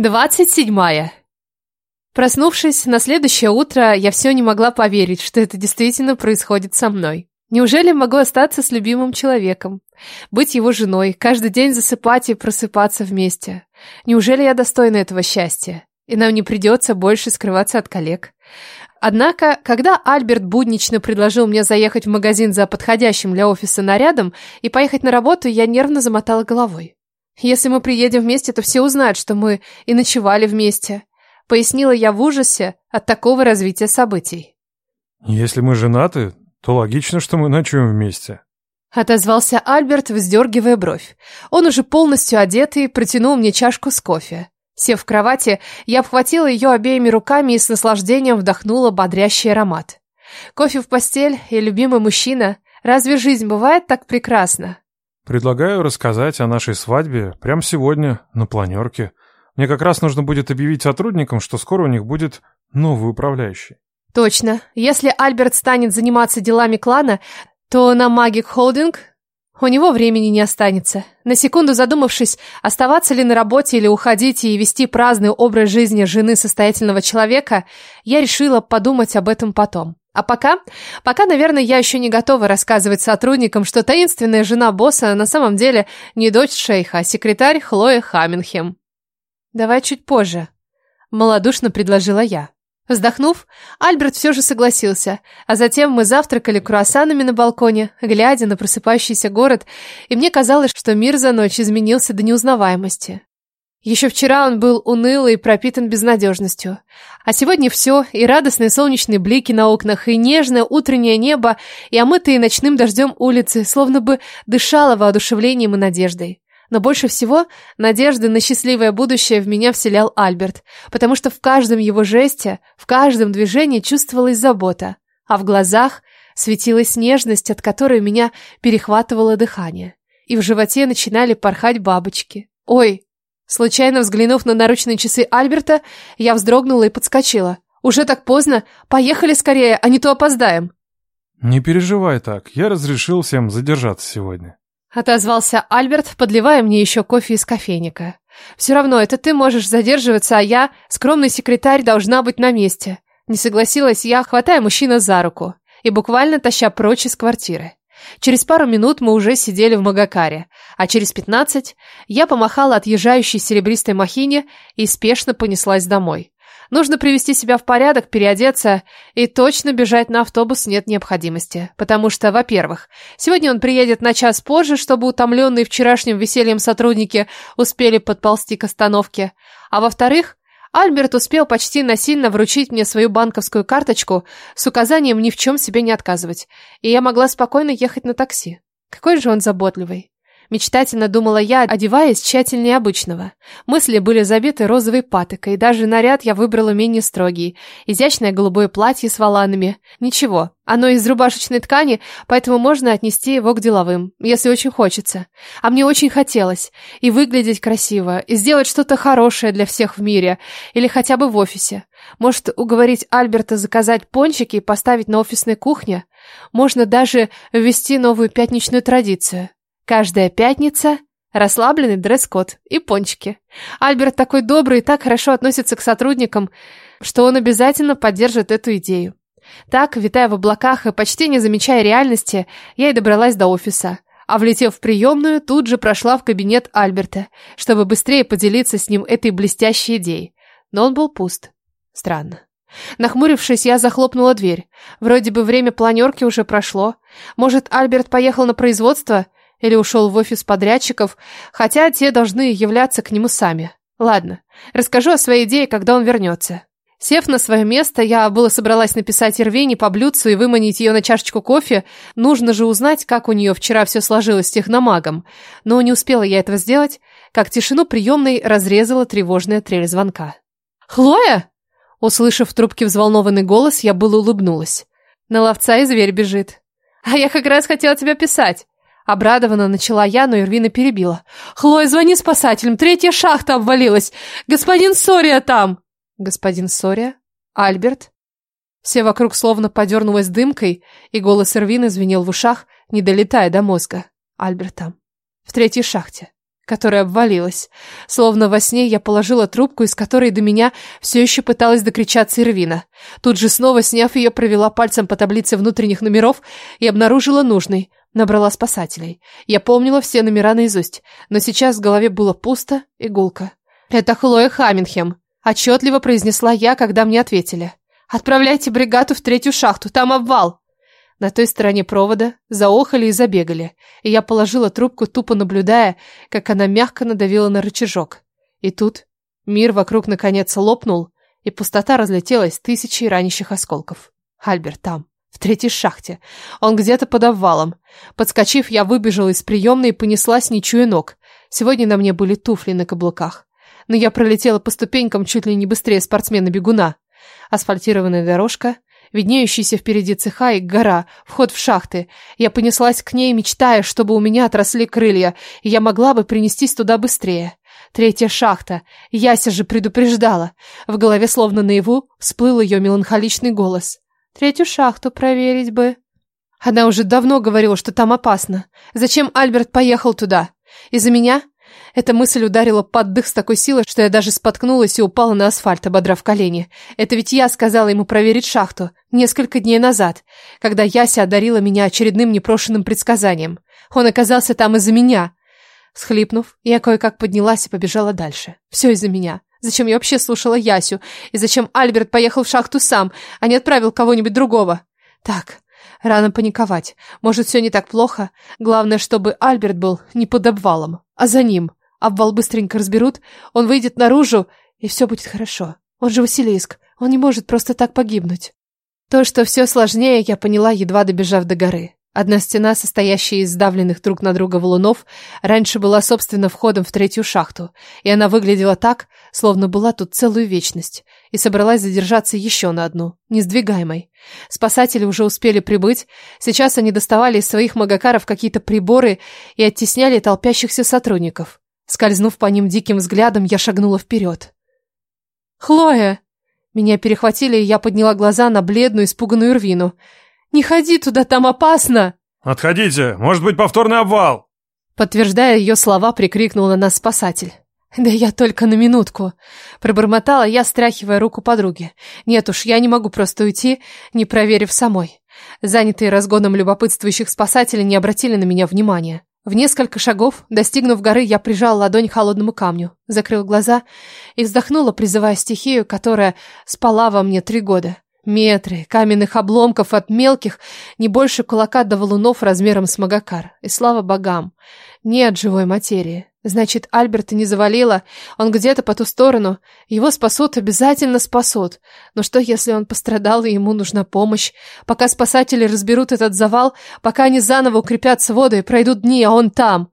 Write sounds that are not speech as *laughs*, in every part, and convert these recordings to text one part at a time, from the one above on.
Двадцать седьмая. Проснувшись на следующее утро, я все не могла поверить, что это действительно происходит со мной. Неужели могу остаться с любимым человеком? Быть его женой, каждый день засыпать и просыпаться вместе? Неужели я достойна этого счастья? И нам не придется больше скрываться от коллег? Однако, когда Альберт буднично предложил мне заехать в магазин за подходящим для офиса нарядом и поехать на работу, я нервно замотала головой. Если мы приедем вместе, то все узнают, что мы и ночевали вместе. Пояснила я в ужасе от такого развития событий. Если мы женаты, то логично, что мы ночуем вместе. Отозвался Альберт, вздергивая бровь. Он уже полностью одетый протянул мне чашку с кофе. Сев в кровати, я обхватила ее обеими руками и с наслаждением вдохнула бодрящий аромат. Кофе в постель и любимый мужчина. Разве жизнь бывает так прекрасна? Предлагаю рассказать о нашей свадьбе прямо сегодня на планерке. Мне как раз нужно будет объявить сотрудникам, что скоро у них будет новый управляющий. Точно. Если Альберт станет заниматься делами клана, то на Magic Holding у него времени не останется. На секунду задумавшись, оставаться ли на работе или уходить и вести праздный образ жизни жены состоятельного человека, я решила подумать об этом потом. А пока, пока, наверное, я еще не готова рассказывать сотрудникам, что таинственная жена босса на самом деле не дочь шейха, а секретарь Хлоя Хаммингем. Давай чуть позже, малодушно предложила я. Вздохнув, Альберт все же согласился, а затем мы завтракали круассанами на балконе, глядя на просыпающийся город, и мне казалось, что мир за ночь изменился до неузнаваемости. Еще вчера он был унылый и пропитан безнадежностью. А сегодня все, и радостные солнечные блики на окнах, и нежное утреннее небо, и омытые ночным дождем улицы, словно бы дышало воодушевлением и надеждой. Но больше всего надежды на счастливое будущее в меня вселял Альберт, потому что в каждом его жесте, в каждом движении чувствовалась забота, а в глазах светилась нежность, от которой меня перехватывало дыхание. И в животе начинали порхать бабочки. Ой, случайно взглянув на наручные часы Альберта, я вздрогнула и подскочила. Уже так поздно, поехали скорее, а не то опоздаем. Не переживай так, я разрешил всем задержаться сегодня. Отозвался Альберт, подливая мне еще кофе из кофейника. «Все равно, это ты можешь задерживаться, а я, скромный секретарь, должна быть на месте». Не согласилась я, хватая мужчину за руку и буквально таща прочь из квартиры. Через пару минут мы уже сидели в Магакаре, а через пятнадцать я помахала отъезжающей серебристой махине и спешно понеслась домой. Нужно привести себя в порядок, переодеться и точно бежать на автобус нет необходимости. Потому что, во-первых, сегодня он приедет на час позже, чтобы утомленные вчерашним весельем сотрудники успели подползти к остановке. А во-вторых, Альберт успел почти насильно вручить мне свою банковскую карточку с указанием ни в чем себе не отказывать, и я могла спокойно ехать на такси. Какой же он заботливый. Мечтательно думала я, одеваясь тщательнее обычного. Мысли были забиты розовой патокой, даже наряд я выбрала менее строгий. Изящное голубое платье с воланами. Ничего, оно из рубашечной ткани, поэтому можно отнести его к деловым, если очень хочется. А мне очень хотелось. И выглядеть красиво, и сделать что-то хорошее для всех в мире, или хотя бы в офисе. Может, уговорить Альберта заказать пончики и поставить на офисной кухне? Можно даже ввести новую пятничную традицию. Каждая пятница расслабленный дресс-код и пончики. Альберт такой добрый и так хорошо относится к сотрудникам, что он обязательно поддержит эту идею. Так, витая в облаках и почти не замечая реальности, я и добралась до офиса. А влетев в приемную, тут же прошла в кабинет Альберта, чтобы быстрее поделиться с ним этой блестящей идеей. Но он был пуст. Странно. Нахмурившись, я захлопнула дверь. Вроде бы время планерки уже прошло. Может, Альберт поехал на производство – или ушел в офис подрядчиков, хотя те должны являться к нему сами. Ладно, расскажу о своей идее, когда он вернется. Сев на свое место, я было собралась написать Ирвине по блюдцу и выманить ее на чашечку кофе. Нужно же узнать, как у нее вчера все сложилось с техномагом. Но не успела я этого сделать, как тишину приемной разрезала тревожная трель звонка. «Хлоя?» Услышав в трубке взволнованный голос, я было улыбнулась. На ловца и зверь бежит. «А я как раз хотела тебя писать. Обрадованно начала я, но Ирвина перебила. «Хлоя, звони спасателям! Третья шахта обвалилась! Господин Сория там!» «Господин Сория? Альберт?» Все вокруг словно подернулось дымкой, и голос Ирвины звенел в ушах, не долетая до мозга. Альберт там. В третьей шахте. которая обвалилась. Словно во сне я положила трубку, из которой до меня все еще пыталась докричаться Ирвина. Тут же снова, сняв ее, провела пальцем по таблице внутренних номеров и обнаружила нужный. Набрала спасателей. Я помнила все номера наизусть, но сейчас в голове было пусто и гулко. «Это Хлоя Хамминхем», — отчетливо произнесла я, когда мне ответили. «Отправляйте бригаду в третью шахту, там обвал!» На той стороне провода заохали и забегали, и я положила трубку, тупо наблюдая, как она мягко надавила на рычажок. И тут мир вокруг наконец лопнул, и пустота разлетелась тысячей ранящих осколков. Альберт там, третьей шахте. Он где-то под обвалом. Подскочив, я выбежала из приемной и понеслась, не чуя ног. Сегодня на мне были туфли на каблуках. Но я пролетела по ступенькам чуть ли не быстрее спортсмена-бегуна. Асфальтированная дорожка — виднеющийся впереди цеха и гора, вход в шахты. Я понеслась к ней, мечтая, чтобы у меня отросли крылья, и я могла бы принестись туда быстрее. Третья шахта. Яся же предупреждала. В голове словно наяву всплыл ее меланхоличный голос. Третью шахту проверить бы. Она уже давно говорила, что там опасно. Зачем Альберт поехал туда? Из-за меня? Эта мысль ударила под дых с такой силой, что я даже споткнулась и упала на асфальт, ободрав колени. Это ведь я сказала ему проверить шахту несколько дней назад, когда Яся одарила меня очередным непрошенным предсказанием. Он оказался там из-за меня. Схлипнув, я кое-как поднялась и побежала дальше. Все из-за меня. Зачем я вообще слушала Ясю? И зачем Альберт поехал в шахту сам, а не отправил кого-нибудь другого? Так, рано паниковать. Может, все не так плохо? Главное, чтобы Альберт был не под обвалом, а за ним. Обвал быстренько разберут, он выйдет наружу, и все будет хорошо. Он же Василиск, он не может просто так погибнуть. То, что все сложнее, я поняла, едва добежав до горы. Одна стена, состоящая из сдавленных друг на друга валунов, раньше была, собственно, входом в третью шахту, и она выглядела так, словно была тут целую вечность, и собралась задержаться еще на одну, несдвигаемой. Спасатели уже успели прибыть, сейчас они доставали из своих магакаров какие-то приборы и оттесняли толпящихся сотрудников. Скользнув по ним диким взглядом, я шагнула вперед. «Хлоя!» Меня перехватили, и я подняла глаза на бледную, испуганную Ирвину. «Не ходи туда, там опасно!» «Отходите! Может быть, повторный обвал!» Подтверждая ее слова, прикрикнул на нас спасатель. «Да я только на минутку!» Пробормотала я, стряхивая руку подруги. «Нет уж, я не могу просто уйти, не проверив самой». Занятые разгоном любопытствующих спасателей не обратили на меня внимания. В несколько шагов, достигнув горы, я прижал ладонь к холодному камню, закрыл глаза и вздохнула, призывая стихию, которая спала во мне три года. Метры каменных обломков от мелких, не больше кулака до валунов размером с магакар. И слава богам, нет живой материи. Значит, Альберта не завалило, он где-то по ту сторону. Его спасут, обязательно спасут. Но что, если он пострадал, и ему нужна помощь? Пока спасатели разберут этот завал, пока они заново укрепят своды, пройдут дни, а он там.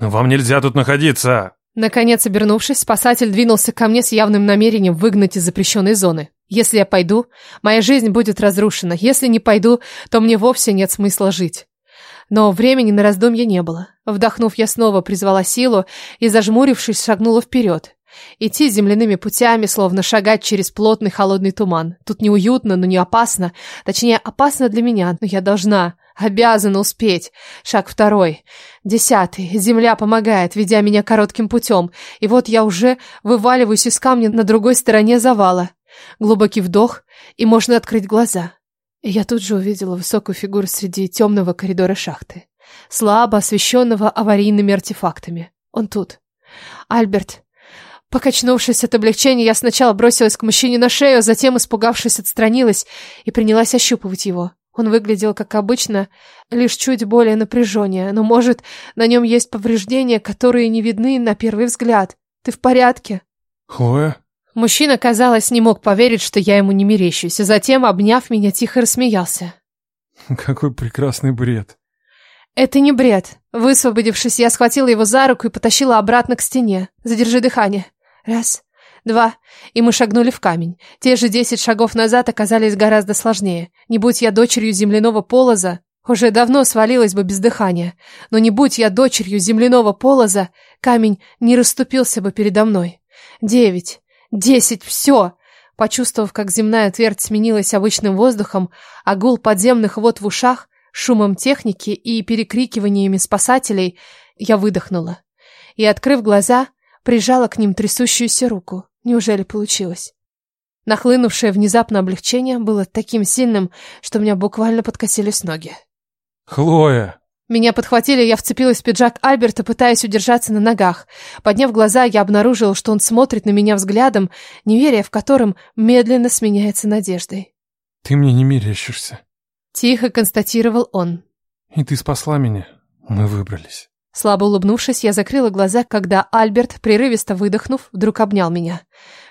«Но вам нельзя тут находиться!» Наконец, обернувшись, спасатель двинулся ко мне с явным намерением выгнать из запрещенной зоны. Если я пойду, моя жизнь будет разрушена. Если не пойду, то мне вовсе нет смысла жить. Но времени на раздумья не было. Вдохнув, я снова призвала силу и, зажмурившись, шагнула вперед. Идти земляными путями, словно шагать через плотный холодный туман. Тут неуютно, но не опасно. Точнее, опасно для меня, но я должна, обязана успеть. Шаг второй. Десятый. Земля помогает, ведя меня коротким путем. И вот я уже вываливаюсь из камня на другой стороне завала. Глубокий вдох, и можно открыть глаза. И я тут же увидела высокую фигуру среди темного коридора шахты, слабо освещенного аварийными артефактами. Он тут. Альберт. Покачнувшись от облегчения, я сначала бросилась к мужчине на шею, затем, испугавшись, отстранилась и принялась ощупывать его. Он выглядел, как обычно, лишь чуть более напряженнее, но, может, на нем есть повреждения, которые не видны на первый взгляд. Ты в порядке? Хлоя? Мужчина, казалось, не мог поверить, что я ему не мерещусь, а затем, обняв меня, тихо рассмеялся. *laughs* Какой прекрасный бред. Это не бред. Высвободившись, я схватила его за руку и потащила обратно к стене. Задержи дыхание. Раз, два, и мы шагнули в камень. Те же десять шагов назад оказались гораздо сложнее. Не будь я дочерью земляного полоза, уже давно свалилась бы без дыхания. Но не будь я дочерью земляного полоза, камень не расступился бы передо мной. Девять, Десять, все! Почувствовав, как земная твердь сменилась обычным воздухом, а гул подземных вод в ушах, шумом техники и перекрикиваниями спасателей, я выдохнула. и, открыв глаза, прижала к ним трясущуюся руку. Неужели получилось? Нахлынувшее внезапно облегчение было таким сильным, что меня буквально подкосились ноги. «Хлоя!» Меня подхватили, я вцепилась в пиджак Альберта, пытаясь удержаться на ногах. Подняв глаза, я обнаружила, что он смотрит на меня взглядом, неверие в котором медленно сменяется надеждой. «Ты мне не мерещишься». Тихо констатировал он. «И ты спасла меня. Мы выбрались». Слабо улыбнувшись, я закрыла глаза, когда Альберт, прерывисто выдохнув, вдруг обнял меня.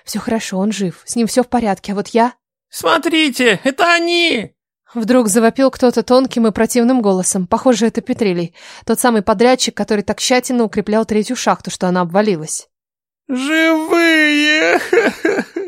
Все хорошо, он жив, с ним все в порядке, а вот я... «Смотрите, это они!» Вдруг завопил кто-то тонким и противным голосом. Похоже, это Петрилий, тот самый подрядчик, который так тщательно укреплял третью шахту, что она обвалилась. «Живые!» *laughs*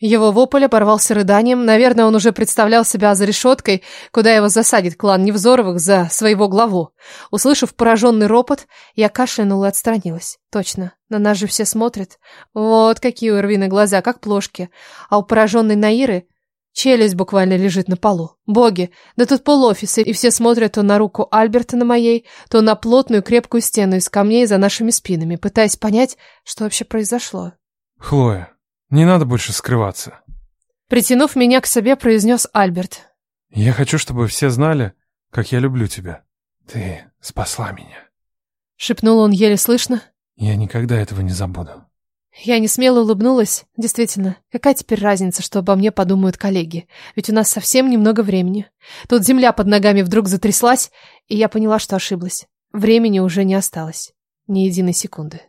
Его вопль оборвался рыданием. Наверное, он уже представлял себя за решеткой, куда его засадит клан Невзоровых за своего главу. Услышав пораженный ропот, я кашлянула и отстранилась. Точно, на нас же все смотрят. Вот какие у Ирвины глаза, как плошки. А у пораженной Наиры челюсть буквально лежит на полу. Боги, да тут полофиса, и все смотрят то на руку Альберта на моей, то на плотную крепкую стену из камней за нашими спинами, пытаясь понять, что вообще произошло. «Хлоя, не надо больше скрываться. Притянув меня к себе, произнес Альберт. Я хочу, чтобы все знали, как я люблю тебя. Ты спасла меня. Шепнул он еле слышно. Я никогда этого не забуду. Я не смело улыбнулась. Действительно, какая теперь разница, что обо мне подумают коллеги? Ведь у нас совсем немного времени. Тут земля под ногами вдруг затряслась, и я поняла, что ошиблась. Времени уже не осталось. Ни единой секунды.